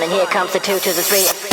One and here comes the two to the three.